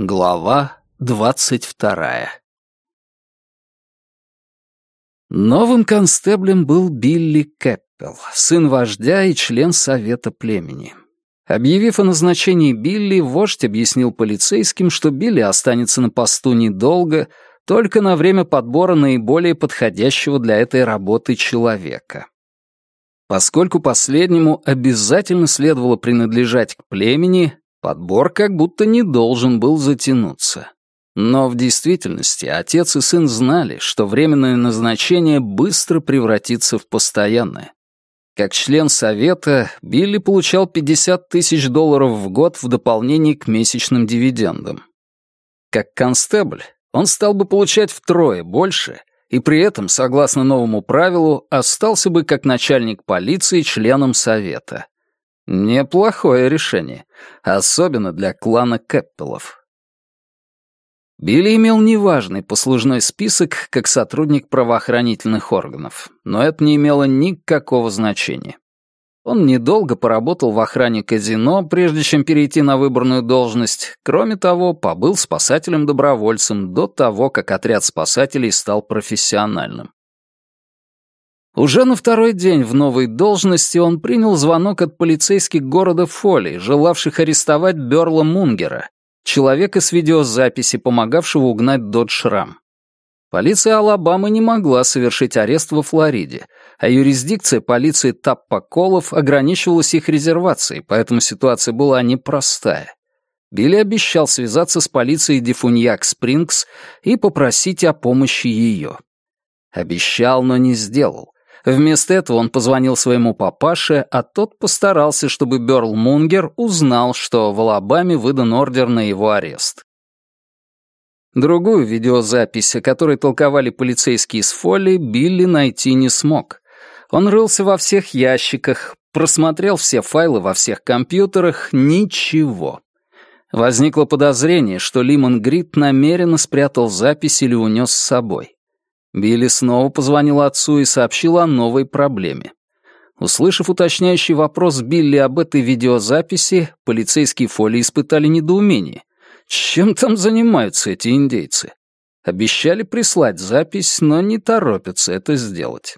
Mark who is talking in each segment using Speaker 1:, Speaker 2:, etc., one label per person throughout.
Speaker 1: Глава двадцать вторая Новым констеблем был Билли Кэппел, сын вождя и член совета племени. Объявив о назначении Билли, вождь объяснил полицейским, что Билли останется на посту недолго, только на время подбора наиболее подходящего для этой работы человека. Поскольку последнему обязательно следовало принадлежать к племени, Подбор как будто не должен был затянуться. Но в действительности отец и сын знали, что временное назначение быстро превратится в постоянное. Как член совета, Билли получал 50 тысяч долларов в год в дополнение к месячным дивидендам. Как констебль, он стал бы получать втрое больше и при этом, согласно новому правилу, остался бы как начальник полиции членом совета. Неплохое решение, особенно для клана Кэппелов. Билли имел неважный послужной список как сотрудник правоохранительных органов, но это не имело никакого значения. Он недолго поработал в охране казино, прежде чем перейти на выборную должность. Кроме того, побыл спасателем-добровольцем до того, как отряд спасателей стал профессиональным. Уже на второй день в новой должности он принял звонок от полицейских города Фоли, желавших арестовать Бёрла Мунгера, человека с видеозаписи, помогавшего угнать Додж Рам. Полиция Алабамы не могла совершить арест во Флориде, а юрисдикция полиции Таппоколов ограничивалась их резервацией, поэтому ситуация была непростая. Билли обещал связаться с полицией Дифуньяк-Спрингс и попросить о помощи ее. Обещал, но не сделал. Вместо этого он позвонил своему папаше, а тот постарался, чтобы Бёрл Мунгер узнал, что в Алабаме выдан ордер на его арест. Другую видеозапись, о которой толковали полицейские с Фолли, Билли найти не смог. Он рылся во всех ящиках, просмотрел все файлы во всех компьютерах, ничего. Возникло подозрение, что Лимон Грит намеренно спрятал запись или унес с собой. Билли снова позвонил отцу и сообщил о новой проблеме. Услышав уточняющий вопрос Билли об этой видеозаписи, полицейские фоли испытали недоумение. Чем там занимаются эти индейцы? Обещали прислать запись, но не торопятся это сделать.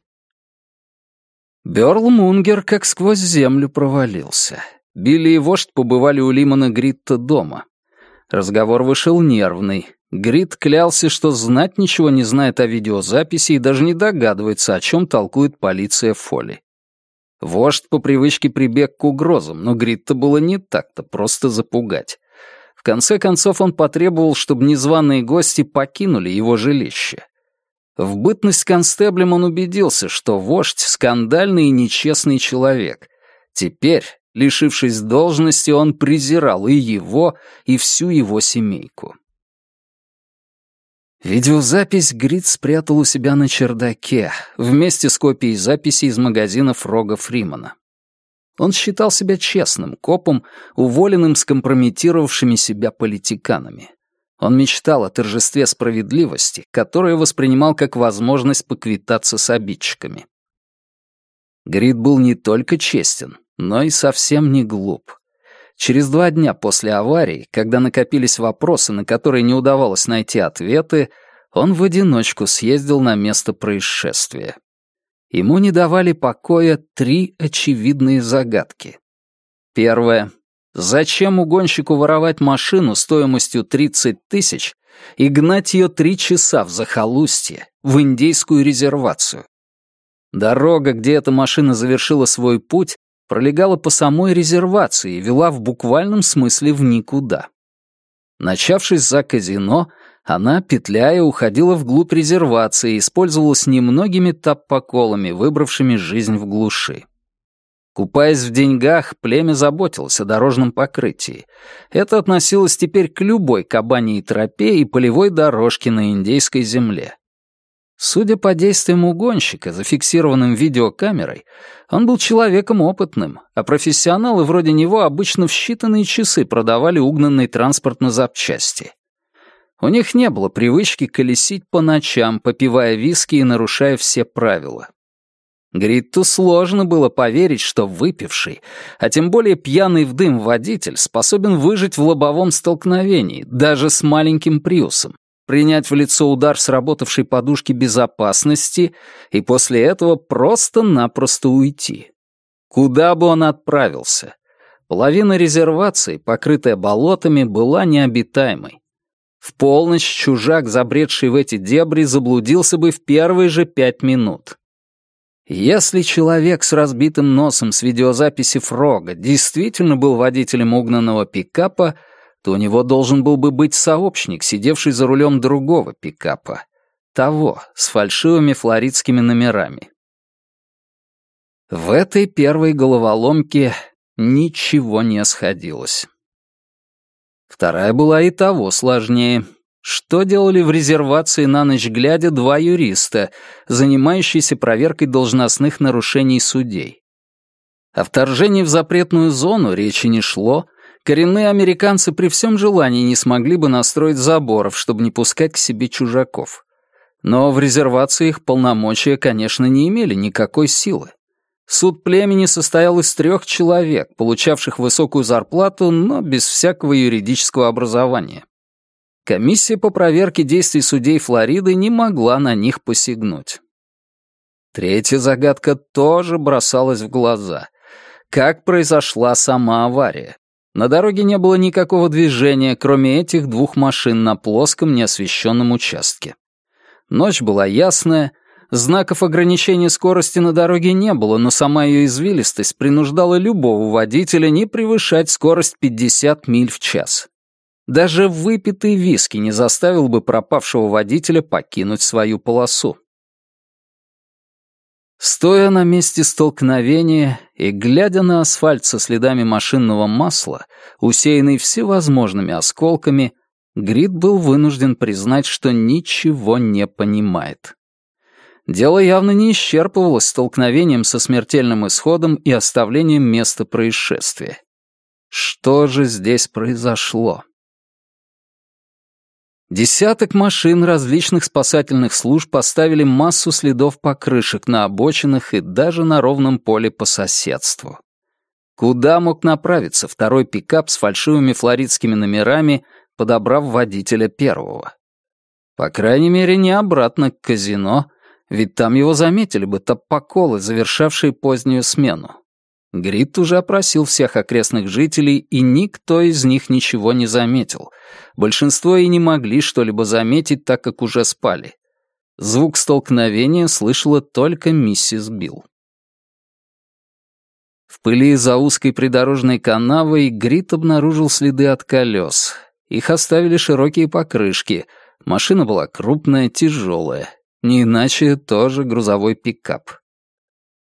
Speaker 1: Бёрл Мунгер как сквозь землю провалился. Билли и вождь побывали у Лимона Гритта дома. Разговор вышел нервный. Грит клялся, что знать ничего не знает о видеозаписи и даже не догадывается, о чем толкует полиция Фоли. Вождь по привычке прибег к угрозам, но Гритта было не так-то просто запугать. В конце концов он потребовал, чтобы незваные гости покинули его жилище. В бытность констеблем он убедился, что вождь — скандальный и нечестный человек. Теперь, лишившись должности, он презирал и его, и всю его семейку. Видеозапись Грит спрятал у себя на чердаке, вместе с копией записи из магазина Фрога Фримана. Он считал себя честным копом, уволенным скомпрометировавшими себя политиканами. Он мечтал о торжестве справедливости, которое воспринимал как возможность поквитаться с обидчиками. Грит был не только честен, но и совсем не глуп. Через два дня после аварии, когда накопились вопросы, на которые не удавалось найти ответы, он в одиночку съездил на место происшествия. Ему не давали покоя три очевидные загадки. Первое. Зачем угонщику воровать машину стоимостью 30 тысяч и гнать ее три часа в захолустье, в индейскую резервацию? Дорога, где эта машина завершила свой путь, пролегала по самой резервации и вела в буквальном смысле в никуда. Начавшись за казино, она, петляя, уходила вглубь резервации и использовалась немногими таппоколами, выбравшими жизнь в глуши. Купаясь в деньгах, племя заботилось о дорожном покрытии. Это относилось теперь к любой кабаньей тропе и полевой дорожке на индейской земле. Судя по действиям угонщика, зафиксированным видеокамерой, он был человеком опытным, а профессионалы вроде него обычно в считанные часы продавали угнанный транспорт на запчасти. У них не было привычки колесить по ночам, попивая виски и нарушая все правила. Гритту сложно было поверить, что выпивший, а тем более пьяный в дым водитель способен выжить в лобовом столкновении, даже с маленьким приусом, принять в лицо удар сработавшей подушки безопасности и после этого просто-напросто уйти. Куда бы он отправился? Половина резервации, покрытая болотами, была необитаемой. В полночь чужак, забредший в эти дебри, заблудился бы в первые же пять минут. Если человек с разбитым носом с видеозаписи Фрога действительно был водителем угнанного пикапа, то у него должен был бы быть сообщник, сидевший за рулем другого пикапа. Того, с фальшивыми флоридскими номерами. В этой первой головоломке ничего не сходилось. Вторая была и того сложнее — что делали в резервации на ночь глядя два юриста, занимающиеся проверкой должностных нарушений судей? О вторжении в запретную зону речи не шло, коренные американцы при всем желании не смогли бы настроить заборов, чтобы не пускать к себе чужаков. Но в резервации их полномочия, конечно, не имели никакой силы. Суд племени состоял из трех человек, получавших высокую зарплату, но без всякого юридического образования. Комиссия по проверке действий судей Флориды не могла на них посягнуть. Третья загадка тоже бросалась в глаза. Как произошла сама авария? На дороге не было никакого движения, кроме этих двух машин на плоском неосвещенном участке. Ночь была ясная, знаков ограничения скорости на дороге не было, но сама ее извилистость принуждала любого водителя не превышать скорость 50 миль в час. Даже выпитый виски не заставил бы пропавшего водителя покинуть свою полосу. Стоя на месте столкновения и глядя на асфальт со следами машинного масла, усеянный всевозможными осколками, Грид был вынужден признать, что ничего не понимает. Дело явно не исчерпывалось столкновением со смертельным исходом и оставлением места происшествия. Что же здесь произошло? Десяток машин различных спасательных служб поставили массу следов покрышек на обочинах и даже на ровном поле по соседству. Куда мог направиться второй пикап с фальшивыми флоридскими номерами, подобрав водителя первого? По крайней мере, не обратно к казино, ведь там его заметили бы топоколы, завершавшие позднюю смену. Грит уже опросил всех окрестных жителей, и никто из них ничего не заметил. Большинство и не могли что-либо заметить, так как уже спали. Звук столкновения слышала только миссис Билл. В пыли за узкой придорожной канавой Грит обнаружил следы от колес. Их оставили широкие покрышки. Машина была крупная, тяжелая. Не иначе тоже грузовой пикап.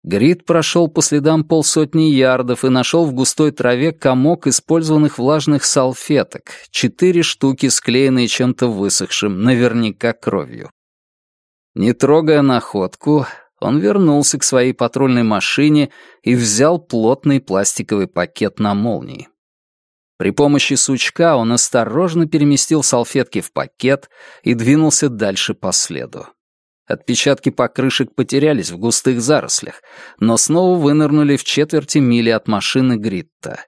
Speaker 1: Грид прошел по следам полсотни ярдов и нашел в густой траве комок использованных влажных салфеток, четыре штуки, склеенные чем-то высохшим, наверняка кровью. Не трогая находку, он вернулся к своей патрульной машине и взял плотный пластиковый пакет на молнии. При помощи сучка он осторожно переместил салфетки в пакет и двинулся дальше по следу. Отпечатки покрышек потерялись в густых зарослях, но снова вынырнули в четверти мили от машины Гритта.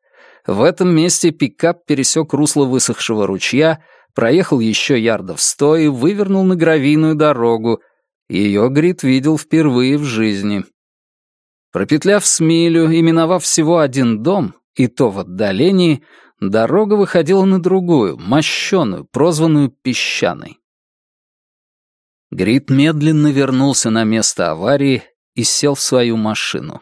Speaker 1: В этом месте пикап пересек русло высохшего ручья, проехал еще ярдов сто и вывернул на гравийную дорогу. Ее Грит видел впервые в жизни. Пропетляв с милю и миновав всего один дом, и то в отдалении, дорога выходила на другую, мощеную, прозванную песчаной. Грит медленно вернулся на место аварии и сел в свою машину.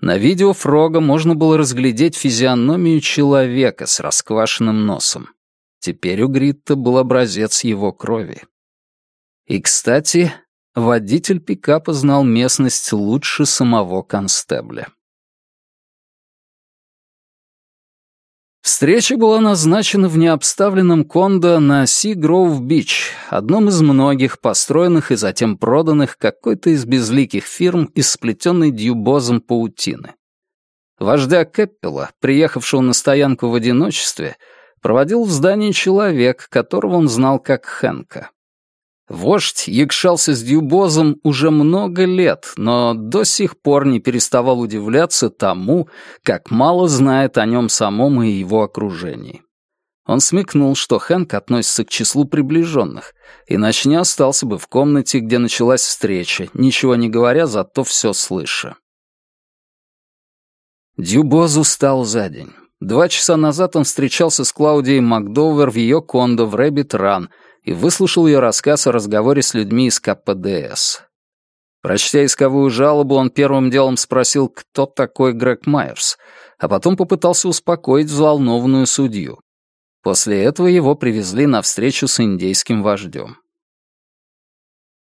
Speaker 1: На видео Фрога можно было разглядеть физиономию человека с расквашенным носом. Теперь у Гритта был образец его крови. И, кстати, водитель пикапа знал местность лучше самого констебля. Встреча была назначена в необставленном кондо на Си-Гроув-Бич, одном из многих построенных и затем проданных какой-то из безликих фирм из сплетенной дьюбозом паутины. Вождя Кэппела, приехавшего на стоянку в одиночестве, проводил в здании человек, которого он знал как Хэнка. Вождь якшался с Дюбозом уже много лет, но до сих пор не переставал удивляться тому, как мало знает о нем самом и его окружении. Он смекнул, что Хэнк относится к числу приближенных, иначе не остался бы в комнате, где началась встреча, ничего не говоря, зато все слыша. Дюбоз устал за день. Два часа назад он встречался с Клаудией Макдовер в ее кондо в Рэббит Ран и выслушал ее рассказ о разговоре с людьми из КПДС. Прочтя исковую жалобу, он первым делом спросил, кто такой Грег Майерс, а потом попытался успокоить взволнованную судью. После этого его привезли на встречу с индейским вождем.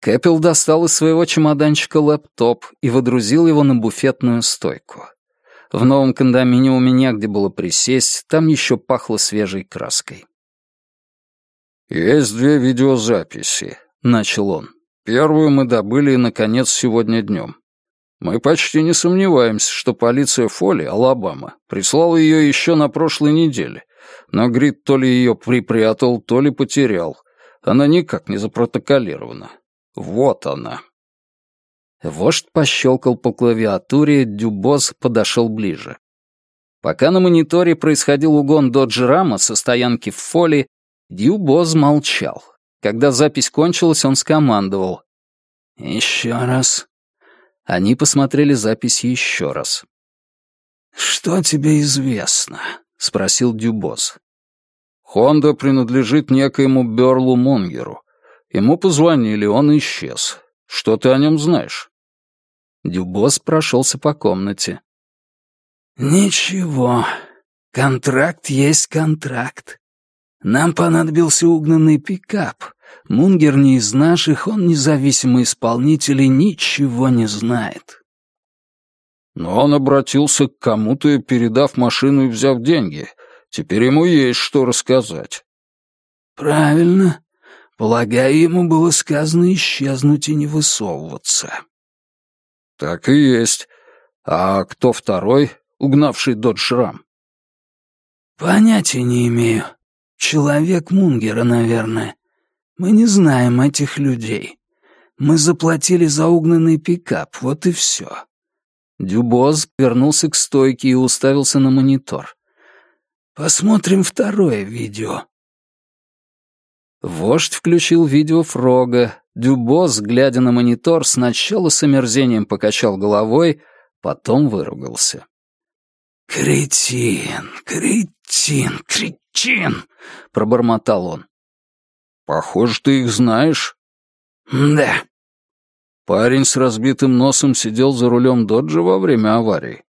Speaker 1: Кэппел достал из своего чемоданчика лэптоп и водрузил его на буфетную стойку. В новом кондоминиуме негде было присесть, там еще пахло свежей краской.
Speaker 2: «Есть две видеозаписи», — начал он. «Первую мы добыли, наконец, сегодня днем. Мы почти не сомневаемся, что полиция Фоли, Алабама, прислала ее еще на прошлой неделе, но Грит то ли ее припрятал, то ли потерял. Она никак не запротоколирована. Вот она».
Speaker 1: Вождь пощелкал по клавиатуре, Дюбоз подошел ближе. Пока на мониторе происходил угон Dodge Ram со стоянки в Фоли, Дьюбоз молчал. Когда запись кончилась, он скомандовал. «Еще раз». Они посмотрели запись еще раз. «Что тебе известно?» — спросил Дюбоз.
Speaker 2: «Хонда принадлежит некоему Берлу Монгеру. Ему позвонили, он исчез. Что ты о нем знаешь?»
Speaker 1: Дюбоз прошелся по комнате.
Speaker 3: «Ничего. Контракт есть контракт. Нам понадобился угнанный пикап. Мунгер не из наших, он независимый исполнитель и ничего не знает.
Speaker 2: Но он обратился к кому-то, передав машину и взяв деньги. Теперь ему есть что рассказать.
Speaker 3: Правильно. Полагаю, ему было сказано исчезнуть и не высовываться.
Speaker 2: Так и есть. А кто второй, угнавший Додж Рам?
Speaker 3: Понятия не имею. Человек Мунгера, наверное. Мы не знаем этих людей. Мы заплатили за угнанный пикап, вот и все.
Speaker 1: Дюбоз вернулся к стойке и уставился на монитор.
Speaker 3: Посмотрим второе видео.
Speaker 1: Вождь включил видео Фрога. Дюбоз, глядя на монитор, сначала с омерзением покачал головой, потом выругался.
Speaker 3: «Кретин, кретин, кретин!» — пробормотал он.
Speaker 2: «Похоже, ты их знаешь».
Speaker 3: «Да».
Speaker 2: Парень с разбитым носом сидел за рулем доджа во время аварии.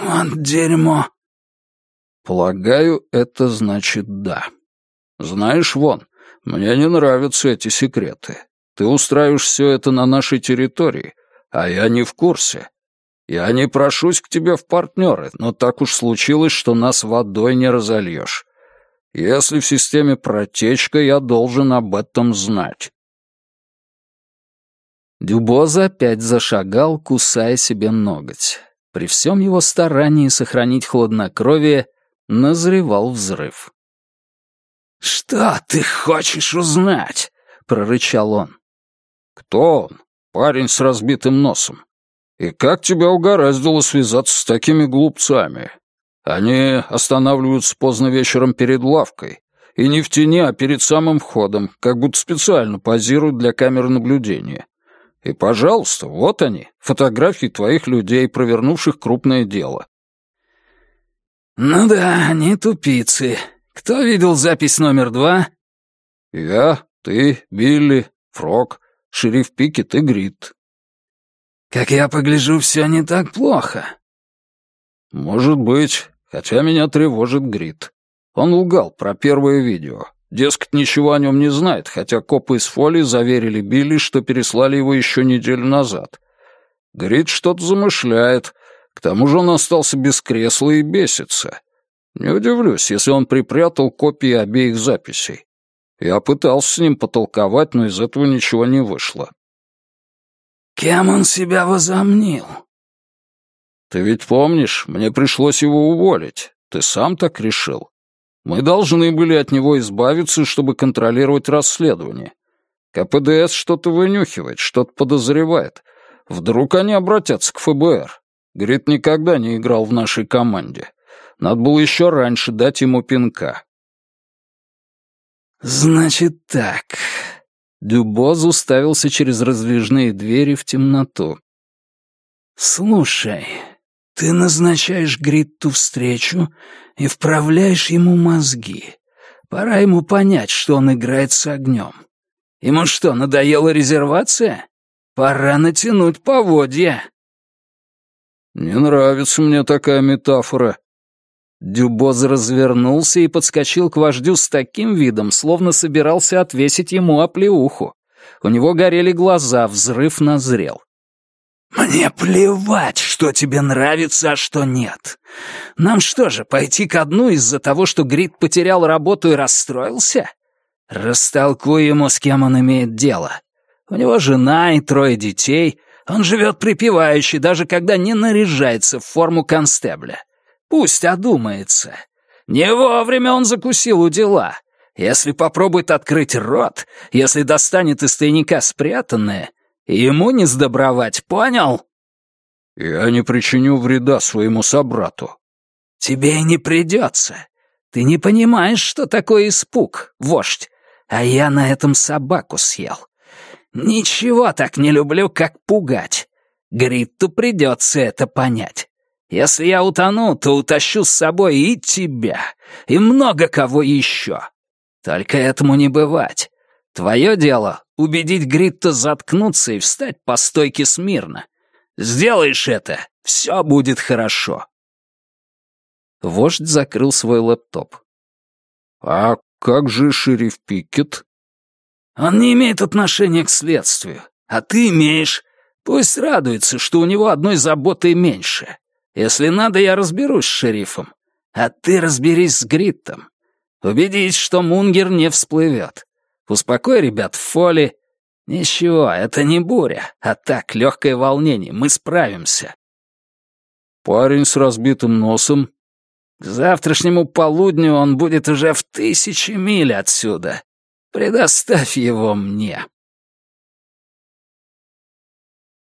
Speaker 3: «Вот дерьмо».
Speaker 2: «Полагаю, это значит да. Знаешь, вон, мне не нравятся эти секреты. Ты устраиваешь все это на нашей территории, а я не в курсе. Я не прошусь к тебе в партнеры, но так уж случилось, что нас водой не разольешь. Если в системе протечка, я должен об этом знать».
Speaker 1: Дюбоза опять зашагал, кусая себе ноготь. При всем его старании сохранить хладнокровие назревал взрыв.
Speaker 3: «Что ты хочешь узнать?» — прорычал он.
Speaker 2: «Кто он? Парень с разбитым носом. И как тебя угораздило связаться с такими глупцами? Они останавливаются поздно вечером перед лавкой. И не в тени, а перед самым входом, как будто специально позируют для камеры наблюдения. И, пожалуйста, вот они, фотографии твоих людей, провернувших крупное дело.
Speaker 3: «Ну да, они тупицы. Кто видел запись номер два?»
Speaker 2: «Я, ты, Билли, Фрог, шериф Пикет и Грит».
Speaker 3: Как я погляжу, все не так плохо.
Speaker 2: Может быть, хотя меня тревожит Грит. Он лгал про первое видео. Дескать, ничего о нем не знает, хотя копы из Фоли заверили Билли, что переслали его еще неделю назад. Грит что-то замышляет. К тому же он остался без кресла и бесится. Не удивлюсь, если он припрятал копии обеих записей. Я пытался с ним потолковать, но из этого ничего не вышло.
Speaker 3: Кем он себя возомнил?
Speaker 2: Ты ведь помнишь, мне пришлось его уволить. Ты сам так решил. Мы должны были от него избавиться, чтобы контролировать расследование. КПДС что-то вынюхивает, что-то подозревает. Вдруг они обратятся к ФБР. Грит никогда не играл в нашей команде. Надо было еще раньше дать ему пинка.
Speaker 3: «Значит так...»
Speaker 1: Дюбоз уставился через раздвижные двери в темноту.
Speaker 3: «Слушай, ты назначаешь Гритту встречу и вправляешь ему мозги. Пора ему понять, что он играет с огнем. Ему что, надоела резервация? Пора натянуть поводья».
Speaker 2: «Не нравится мне такая метафора»,
Speaker 1: Дюбоз развернулся и подскочил к вождю с таким видом, словно собирался отвесить ему оплеуху. У него горели глаза, взрыв назрел.
Speaker 3: «Мне плевать, что тебе нравится, а что нет. Нам что же, пойти ко дну из-за того, что Грит потерял работу и расстроился? Растолкуй ему, с кем он имеет дело. У него жена и трое детей. Он живет припеваючи, даже когда не наряжается в форму констебля. Пусть одумается. Не вовремя он закусил у дела. Если попробует открыть рот, если достанет из тайника спрятанное, ему не сдобровать, понял?
Speaker 2: Я не причиню вреда своему собрату.
Speaker 3: Тебе и не придется. Ты не понимаешь, что такое испуг, вождь. А я на этом собаку съел. Ничего так не люблю, как пугать. Гритту придется это понять. Если я утону, то утащу с собой и тебя, и много кого еще. Только этому не бывать. Твое дело — убедить Гритта заткнуться и встать по стойке смирно. Сделаешь это, все будет хорошо.
Speaker 1: Вождь закрыл свой лэптоп.
Speaker 2: «А как же шериф Пикет?»
Speaker 3: «Он не имеет отношения к следствию, а ты имеешь. Пусть радуется, что у него одной заботы меньше. Если надо, я разберусь с шерифом. А ты разберись с Гриттом. Убедись, что Мунгер не всплывет. Успокой ребят в фоле. Ничего, это не буря, а так, легкое волнение, мы справимся.
Speaker 2: Парень с разбитым носом.
Speaker 3: К завтрашнему полудню он будет уже в тысячи миль отсюда. Предоставь его мне.